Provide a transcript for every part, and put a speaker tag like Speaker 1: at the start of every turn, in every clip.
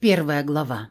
Speaker 1: Первая глава.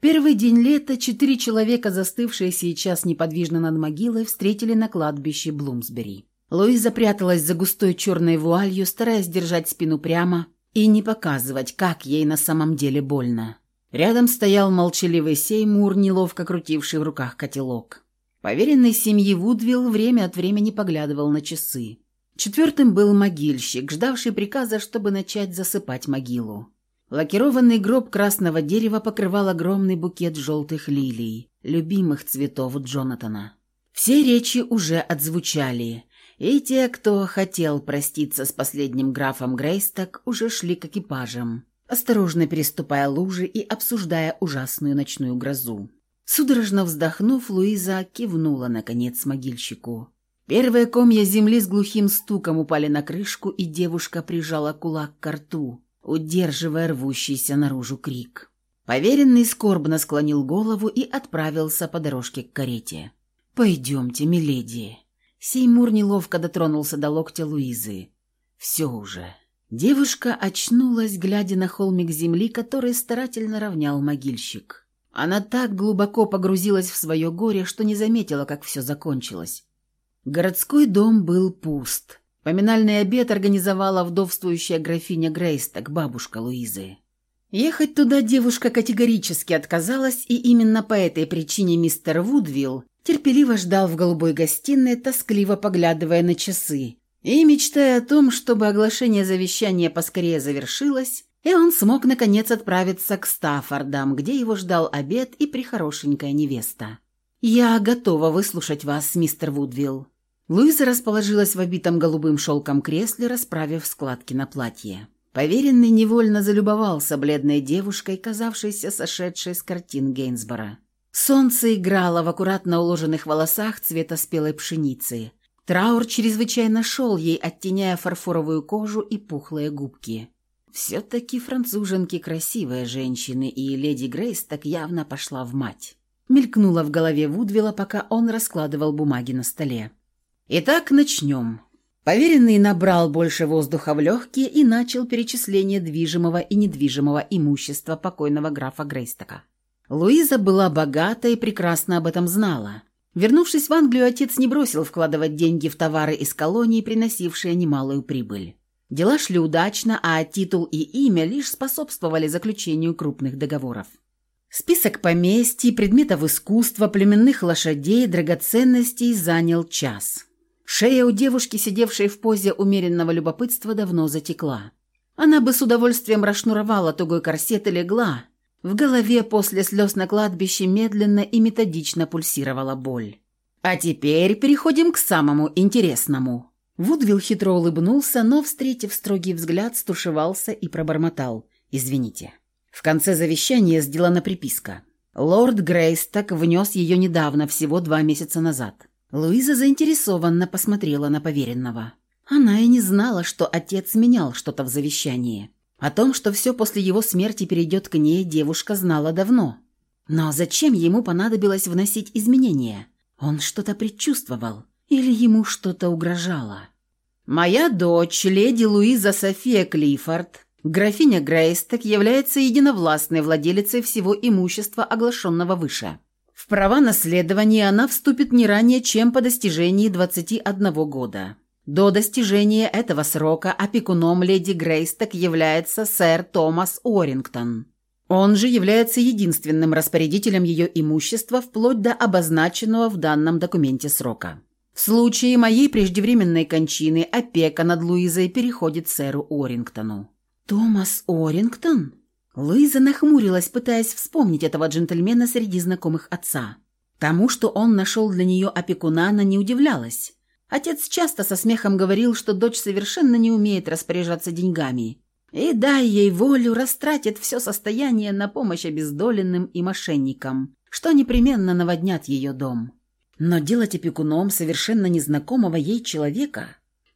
Speaker 1: Первый день лета четыре человека, застывшие сейчас неподвижно над могилой, встретили на кладбище Блумсбери. Луиза пряталась за густой черной вуалью, стараясь держать спину прямо и не показывать, как ей на самом деле больно. Рядом стоял молчаливый Сеймур, неловко крутивший в руках котелок. Поверенный семьи Вудвилл время от времени поглядывал на часы. Четвертым был могильщик, ждавший приказа, чтобы начать засыпать могилу. Лакированный гроб красного дерева покрывал огромный букет желтых лилий, любимых цветов Джонатана. Все речи уже отзвучали, и те, кто хотел проститься с последним графом Грейсток, уже шли к экипажам, осторожно переступая лужи и обсуждая ужасную ночную грозу. Судорожно вздохнув, Луиза кивнула, наконец, могильщику. Первые комья земли с глухим стуком упали на крышку, и девушка прижала кулак к рту, удерживая рвущийся наружу крик. Поверенный скорбно склонил голову и отправился по дорожке к карете. «Пойдемте, миледи». Сеймур неловко дотронулся до локтя Луизы. «Все уже». Девушка очнулась, глядя на холмик земли, который старательно равнял могильщик. Она так глубоко погрузилась в свое горе, что не заметила, как все закончилось. Городской дом был пуст. Поминальный обед организовала вдовствующая графиня Грейсток, бабушка Луизы. Ехать туда девушка категорически отказалась, и именно по этой причине мистер Вудвилл терпеливо ждал в голубой гостиной, тоскливо поглядывая на часы, и мечтая о том, чтобы оглашение завещания поскорее завершилось, и он смог наконец отправиться к Стаффордам, где его ждал обед и прихорошенькая невеста. «Я готова выслушать вас, мистер Вудвилл», Луиза расположилась в обитом голубым шелком кресле, расправив складки на платье. Поверенный невольно залюбовался бледной девушкой, казавшейся сошедшей с картин Гейнсбора. Солнце играло в аккуратно уложенных волосах цвета спелой пшеницы. Траур чрезвычайно шел ей, оттеняя фарфоровую кожу и пухлые губки. Все-таки француженки красивые женщины, и леди Грейс так явно пошла в мать. Мелькнула в голове Вудвилла, пока он раскладывал бумаги на столе. Итак, начнем. Поверенный набрал больше воздуха в легкие и начал перечисление движимого и недвижимого имущества покойного графа Грейстока. Луиза была богата и прекрасно об этом знала. Вернувшись в Англию, отец не бросил вкладывать деньги в товары из колонии, приносившие немалую прибыль. Дела шли удачно, а титул и имя лишь способствовали заключению крупных договоров. Список поместий, предметов искусства, племенных лошадей, драгоценностей занял час. Шея у девушки, сидевшей в позе умеренного любопытства, давно затекла. Она бы с удовольствием расшнуровала тугой корсет и легла. В голове после слез на кладбище медленно и методично пульсировала боль. А теперь переходим к самому интересному. Вудвилл хитро улыбнулся, но, встретив строгий взгляд, стушевался и пробормотал. «Извините». В конце завещания сделана приписка. Лорд Грейсток внес ее недавно, всего два месяца назад. Луиза заинтересованно посмотрела на поверенного. Она и не знала, что отец менял что-то в завещании. О том, что все после его смерти перейдет к ней, девушка знала давно. Но зачем ему понадобилось вносить изменения? Он что-то предчувствовал или ему что-то угрожало? «Моя дочь, леди Луиза София Клиффорд, графиня Грейсток, является единовластной владелицей всего имущества, оглашенного выше. Права наследования она вступит не ранее, чем по достижении 21 года. До достижения этого срока опекуном леди Грейсток является сэр Томас Уоррингтон. Он же является единственным распорядителем ее имущества вплоть до обозначенного в данном документе срока. В случае моей преждевременной кончины опека над Луизой переходит сэру Уоррингтону. «Томас Уоррингтон?» Луиза нахмурилась, пытаясь вспомнить этого джентльмена среди знакомых отца. Тому, что он нашел для нее опекуна, она не удивлялась. Отец часто со смехом говорил, что дочь совершенно не умеет распоряжаться деньгами. И, дай ей волю, растратит все состояние на помощь обездоленным и мошенникам, что непременно наводнят ее дом. Но делать опекуном совершенно незнакомого ей человека...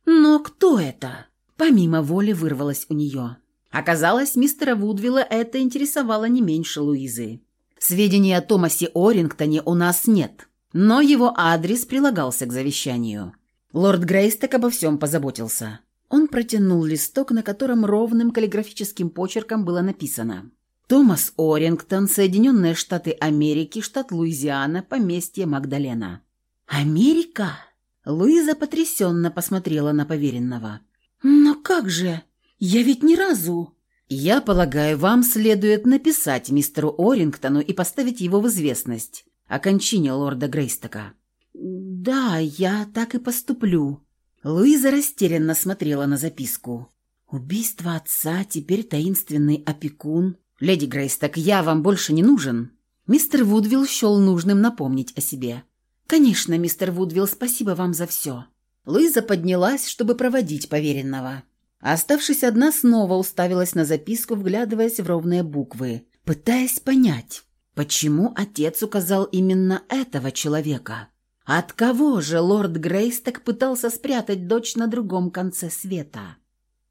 Speaker 1: Но кто это? Помимо воли вырвалось у нее. Оказалось, мистера Вудвилла это интересовало не меньше Луизы. Сведений о Томасе Орингтоне у нас нет, но его адрес прилагался к завещанию. Лорд Грейс так обо всем позаботился. Он протянул листок, на котором ровным каллиграфическим почерком было написано Томас Орингтон, Соединенные Штаты Америки, штат Луизиана, поместье Магдалена. «Америка?» Луиза потрясенно посмотрела на поверенного. «Но как же? Я ведь ни разу...» «Я полагаю, вам следует написать мистеру Орингтону и поставить его в известность о кончине лорда Грейстока». «Да, я так и поступлю». Луиза растерянно смотрела на записку. «Убийство отца, теперь таинственный опекун. Леди Грейсток, я вам больше не нужен». Мистер Вудвилл счел нужным напомнить о себе. «Конечно, мистер Вудвилл, спасибо вам за все». Луиза поднялась, чтобы проводить поверенного. Оставшись одна, снова уставилась на записку, вглядываясь в ровные буквы, пытаясь понять, почему отец указал именно этого человека. От кого же лорд Грейс так пытался спрятать дочь на другом конце света?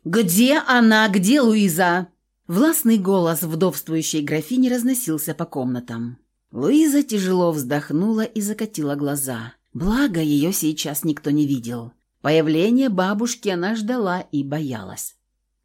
Speaker 1: «Где она? Где Луиза?» Властный голос вдовствующей графини разносился по комнатам. Луиза тяжело вздохнула и закатила глаза. Благо, ее сейчас никто не видел. Появление бабушки она ждала и боялась.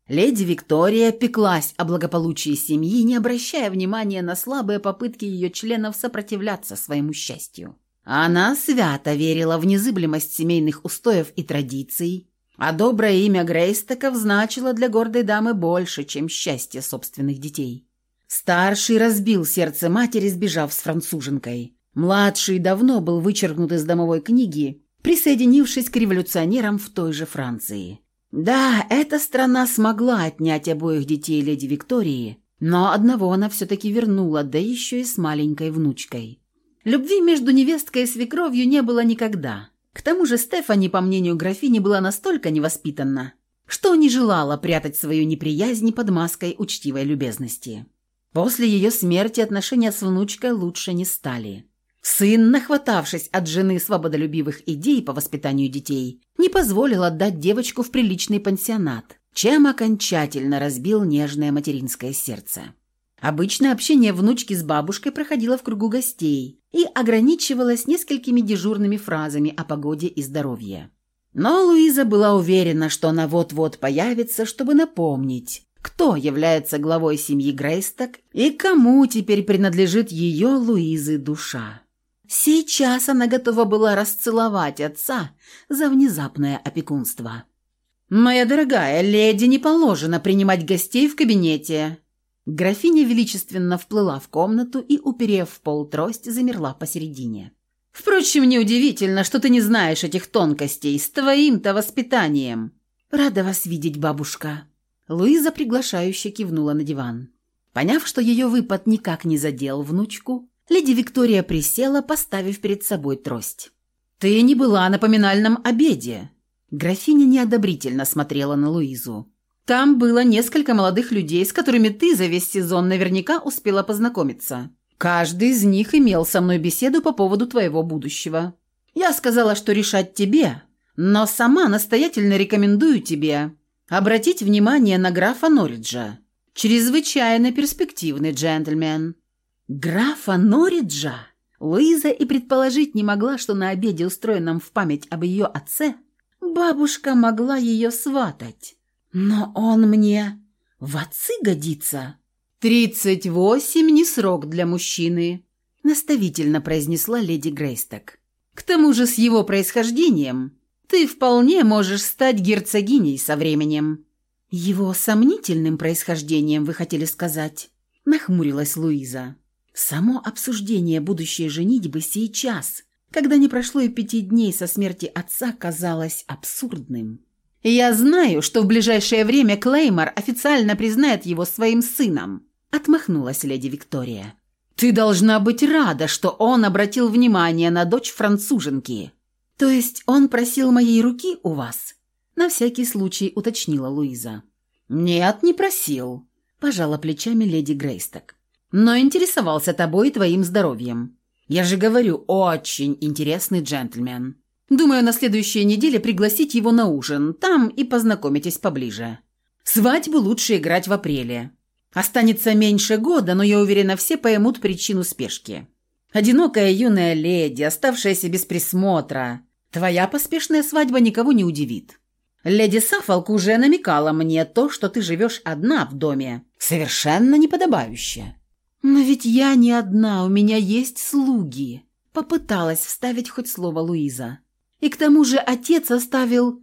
Speaker 1: Леди Виктория пеклась о благополучии семьи, не обращая внимания на слабые попытки ее членов сопротивляться своему счастью. Она свято верила в незыблемость семейных устоев и традиций, а доброе имя Грейстоков значило для гордой дамы больше, чем счастье собственных детей. Старший разбил сердце матери, сбежав с француженкой. Младший давно был вычеркнут из домовой книги, присоединившись к революционерам в той же Франции. Да, эта страна смогла отнять обоих детей леди Виктории, но одного она все-таки вернула, да еще и с маленькой внучкой. Любви между невесткой и свекровью не было никогда. К тому же Стефани, по мнению графини, была настолько невоспитанна, что не желала прятать свою неприязнь под маской учтивой любезности. После ее смерти отношения с внучкой лучше не стали. Сын, нахватавшись от жены свободолюбивых идей по воспитанию детей, не позволил отдать девочку в приличный пансионат, чем окончательно разбил нежное материнское сердце. Обычно общение внучки с бабушкой проходило в кругу гостей и ограничивалось несколькими дежурными фразами о погоде и здоровье. Но Луиза была уверена, что она вот-вот появится, чтобы напомнить, кто является главой семьи Грейсток и кому теперь принадлежит ее, Луизы, душа. Сейчас она готова была расцеловать отца за внезапное опекунство. «Моя дорогая, леди не положено принимать гостей в кабинете». Графиня величественно вплыла в комнату и, уперев в пол трость, замерла посередине. «Впрочем, неудивительно, что ты не знаешь этих тонкостей с твоим-то воспитанием». «Рада вас видеть, бабушка», Луиза приглашающе кивнула на диван. Поняв, что ее выпад никак не задел внучку, леди Виктория присела, поставив перед собой трость. «Ты не была на поминальном обеде!» Графиня неодобрительно смотрела на Луизу. «Там было несколько молодых людей, с которыми ты за весь сезон наверняка успела познакомиться. Каждый из них имел со мной беседу по поводу твоего будущего. Я сказала, что решать тебе, но сама настоятельно рекомендую тебе обратить внимание на графа Норриджа. Чрезвычайно перспективный джентльмен. Графа Норриджа? Луиза и предположить не могла, что на обеде, устроенном в память об ее отце, бабушка могла ее сватать. Но он мне в отцы годится. «Тридцать восемь не срок для мужчины», — наставительно произнесла леди Грейсток. «К тому же с его происхождением ты вполне можешь стать герцогиней со временем». «Его сомнительным происхождением, вы хотели сказать?» – нахмурилась Луиза. «Само обсуждение будущей женитьбы сейчас, когда не прошло и пяти дней со смерти отца, казалось абсурдным». «Я знаю, что в ближайшее время Клеймор официально признает его своим сыном», – отмахнулась леди Виктория. «Ты должна быть рада, что он обратил внимание на дочь француженки». «То есть он просил моей руки у вас?» На всякий случай уточнила Луиза. «Нет, не просил», – пожала плечами леди Грейсток. «Но интересовался тобой и твоим здоровьем. Я же говорю, очень интересный джентльмен. Думаю, на следующей неделе пригласить его на ужин, там и познакомитесь поближе. Свадьбу лучше играть в апреле. Останется меньше года, но я уверена, все поймут причину спешки. Одинокая юная леди, оставшаяся без присмотра, Твоя поспешная свадьба никого не удивит. Леди Саффолк уже намекала мне то, что ты живешь одна в доме. Совершенно неподобающе». «Но ведь я не одна, у меня есть слуги», — попыталась вставить хоть слово Луиза. «И к тому же отец оставил...»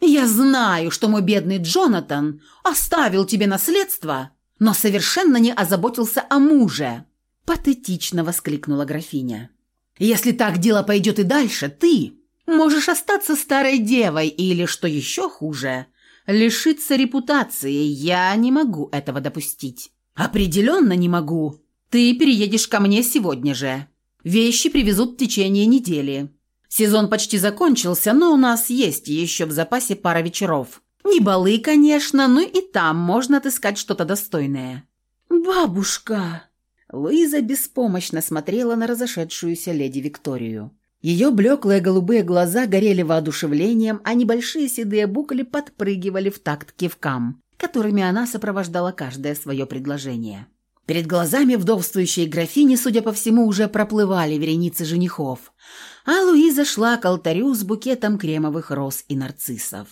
Speaker 1: «Я знаю, что мой бедный Джонатан оставил тебе наследство, но совершенно не озаботился о муже», — патетично воскликнула графиня. «Если так дело пойдет и дальше, ты можешь остаться старой девой или, что еще хуже, лишиться репутации. Я не могу этого допустить». «Определенно не могу. Ты переедешь ко мне сегодня же. Вещи привезут в течение недели. Сезон почти закончился, но у нас есть еще в запасе пара вечеров. Не балы, конечно, но и там можно отыскать что-то достойное». «Бабушка!» Луиза беспомощно смотрела на разошедшуюся леди Викторию. Ее блеклые голубые глаза горели воодушевлением, а небольшие седые букли подпрыгивали в такт кивкам, которыми она сопровождала каждое свое предложение. Перед глазами вдовствующей графини, судя по всему, уже проплывали вереницы женихов, а Луиза шла к алтарю с букетом кремовых роз и нарциссов.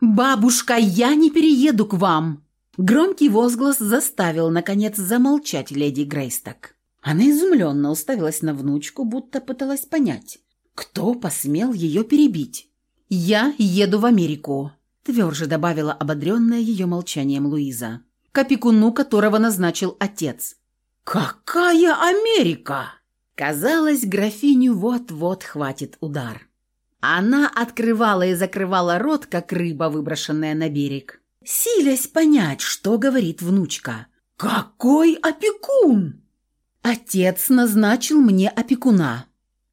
Speaker 1: «Бабушка, я не перееду к вам!» Громкий возглас заставил, наконец, замолчать леди Грейсток. Она изумленно уставилась на внучку, будто пыталась понять, кто посмел ее перебить. «Я еду в Америку», – тверже добавила ободренная ее молчанием Луиза, к опекуну которого назначил отец. «Какая Америка?» Казалось, графиню вот-вот хватит удар. Она открывала и закрывала рот, как рыба, выброшенная на берег силясь понять, что говорит внучка. «Какой опекун?» «Отец назначил мне опекуна».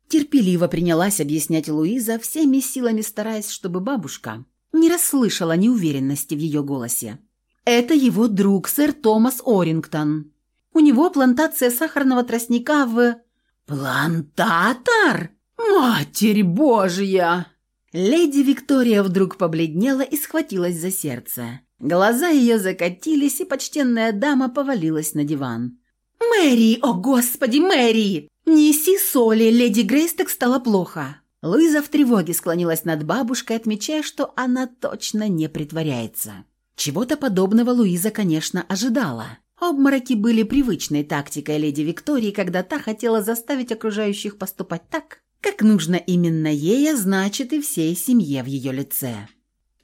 Speaker 1: Терпеливо принялась объяснять Луиза, всеми силами стараясь, чтобы бабушка не расслышала неуверенности в ее голосе. «Это его друг, сэр Томас Орингтон. У него плантация сахарного тростника в...» «Плантатор? Матерь Божья!» Леди Виктория вдруг побледнела и схватилась за сердце. Глаза ее закатились, и почтенная дама повалилась на диван. «Мэри! О, Господи, Мэри! Неси соли, леди Грейс так стало плохо!» Луиза в тревоге склонилась над бабушкой, отмечая, что она точно не притворяется. Чего-то подобного Луиза, конечно, ожидала. Обмороки были привычной тактикой леди Виктории, когда та хотела заставить окружающих поступать так, как нужно именно ей, а значит и всей семье в ее лице.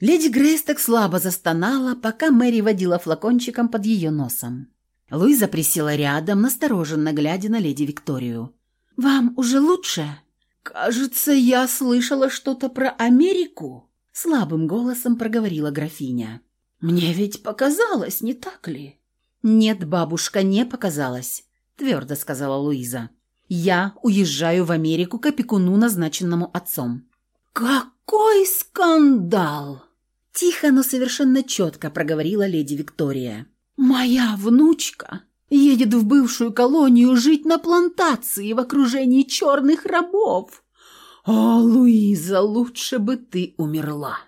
Speaker 1: Леди Грейс так слабо застонала, пока Мэри водила флакончиком под ее носом. Луиза присела рядом, настороженно глядя на леди Викторию. «Вам уже лучше?» «Кажется, я слышала что-то про Америку», — слабым голосом проговорила графиня. «Мне ведь показалось, не так ли?» «Нет, бабушка, не показалось», — твердо сказала Луиза. Я уезжаю в Америку к опекуну, назначенному отцом». «Какой скандал!» Тихо, но совершенно четко проговорила леди Виктория. «Моя внучка едет в бывшую колонию жить на плантации в окружении черных рабов. О, Луиза, лучше бы ты умерла!»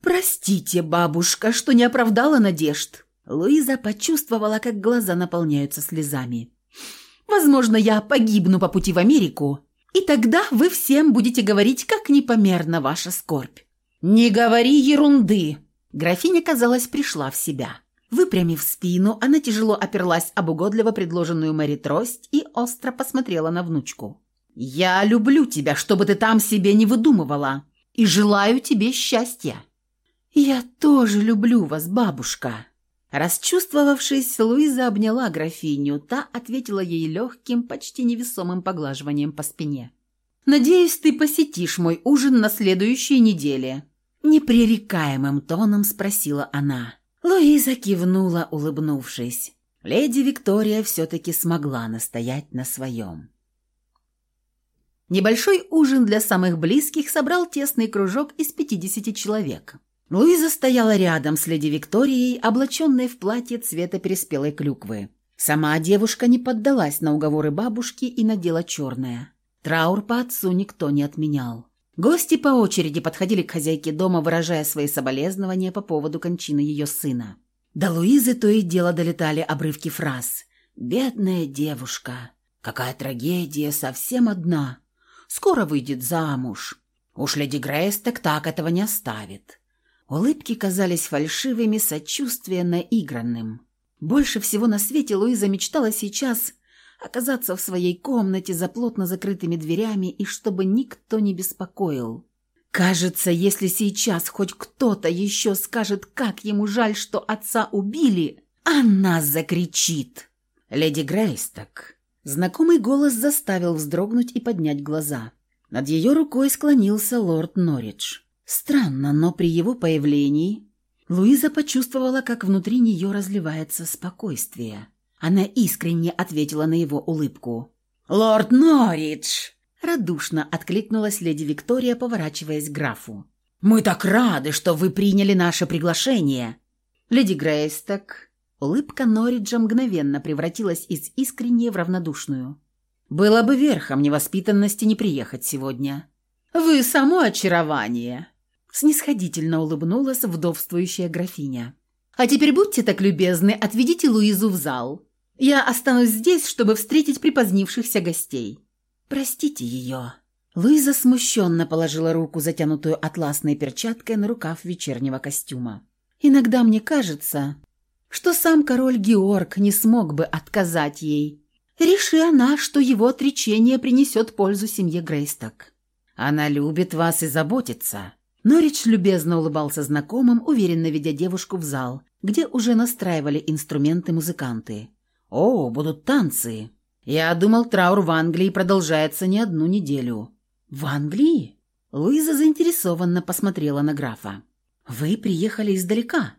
Speaker 1: «Простите, бабушка, что не оправдала надежд». Луиза почувствовала, как глаза наполняются слезами. Возможно, я погибну по пути в Америку, и тогда вы всем будете говорить, как непомерна ваша скорбь». «Не говори ерунды!» Графиня, казалось, пришла в себя. Выпрямив спину, она тяжело оперлась об угодливо предложенную Мэри трость и остро посмотрела на внучку. «Я люблю тебя, чтобы ты там себе не выдумывала, и желаю тебе счастья». «Я тоже люблю вас, бабушка», Расчувствовавшись, Луиза обняла графиню, та ответила ей легким, почти невесомым поглаживанием по спине. «Надеюсь, ты посетишь мой ужин на следующей неделе?» Непререкаемым тоном спросила она. Луиза кивнула, улыбнувшись. Леди Виктория все-таки смогла настоять на своем. Небольшой ужин для самых близких собрал тесный кружок из 50 человек. Луиза стояла рядом с леди Викторией, облаченной в платье цвета переспелой клюквы. Сама девушка не поддалась на уговоры бабушки и надела черное. Траур по отцу никто не отменял. Гости по очереди подходили к хозяйке дома, выражая свои соболезнования по поводу кончины ее сына. До Луизы то и дело долетали обрывки фраз. «Бедная девушка! Какая трагедия! Совсем одна! Скоро выйдет замуж! Уж леди Грейс так так этого не оставит!» Улыбки казались фальшивыми, сочувствие наигранным. Больше всего на свете Луиза мечтала сейчас оказаться в своей комнате за плотно закрытыми дверями и чтобы никто не беспокоил. Кажется, если сейчас хоть кто-то еще скажет, как ему жаль, что отца убили, она закричит. «Леди Грейсток». Знакомый голос заставил вздрогнуть и поднять глаза. Над ее рукой склонился лорд Норридж. Странно, но при его появлении Луиза почувствовала, как внутри нее разливается спокойствие. Она искренне ответила на его улыбку. «Лорд Норридж!» – радушно откликнулась леди Виктория, поворачиваясь к графу. «Мы так рады, что вы приняли наше приглашение!» Леди Грейсток. Улыбка Норриджа мгновенно превратилась из искренней в равнодушную. «Было бы верхом невоспитанности не приехать сегодня». «Вы само очарование!» снисходительно улыбнулась вдовствующая графиня. «А теперь будьте так любезны, отведите Луизу в зал. Я останусь здесь, чтобы встретить припозднившихся гостей». «Простите ее». Луиза смущенно положила руку, затянутую атласной перчаткой, на рукав вечернего костюма. «Иногда мне кажется, что сам король Георг не смог бы отказать ей. Реши она, что его отречение принесет пользу семье Грейсток. Она любит вас и заботится. Норридж любезно улыбался знакомым, уверенно ведя девушку в зал, где уже настраивали инструменты музыканты. «О, будут танцы!» «Я думал, траур в Англии продолжается не одну неделю». «В Англии?» Луиза заинтересованно посмотрела на графа. «Вы приехали издалека?»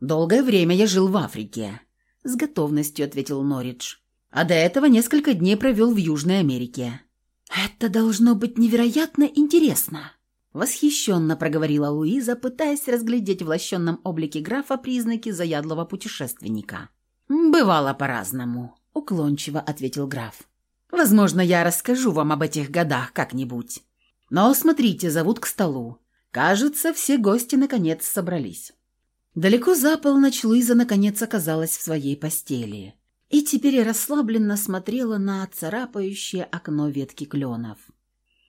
Speaker 1: «Долгое время я жил в Африке», — с готовностью ответил Норридж. «А до этого несколько дней провел в Южной Америке». «Это должно быть невероятно интересно», Восхищенно проговорила Луиза, пытаясь разглядеть в лощенном облике графа признаки заядлого путешественника. «Бывало по-разному», — уклончиво ответил граф. «Возможно, я расскажу вам об этих годах как-нибудь. Но смотрите, зовут к столу. Кажется, все гости наконец собрались». Далеко за полночь Луиза наконец оказалась в своей постели и теперь расслабленно смотрела на царапающее окно ветки кленов.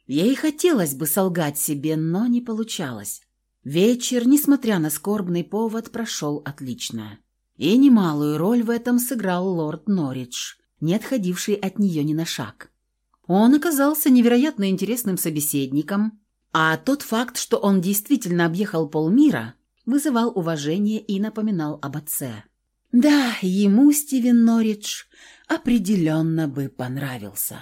Speaker 1: Ей хотелось бы солгать себе, но не получалось. Вечер, несмотря на скорбный повод, прошел отлично. И немалую роль в этом сыграл лорд Норридж, не отходивший от нее ни на шаг. Он оказался невероятно интересным собеседником, а тот факт, что он действительно объехал полмира, вызывал уважение и напоминал об отце. Да, ему Стивен Норридж определенно бы понравился.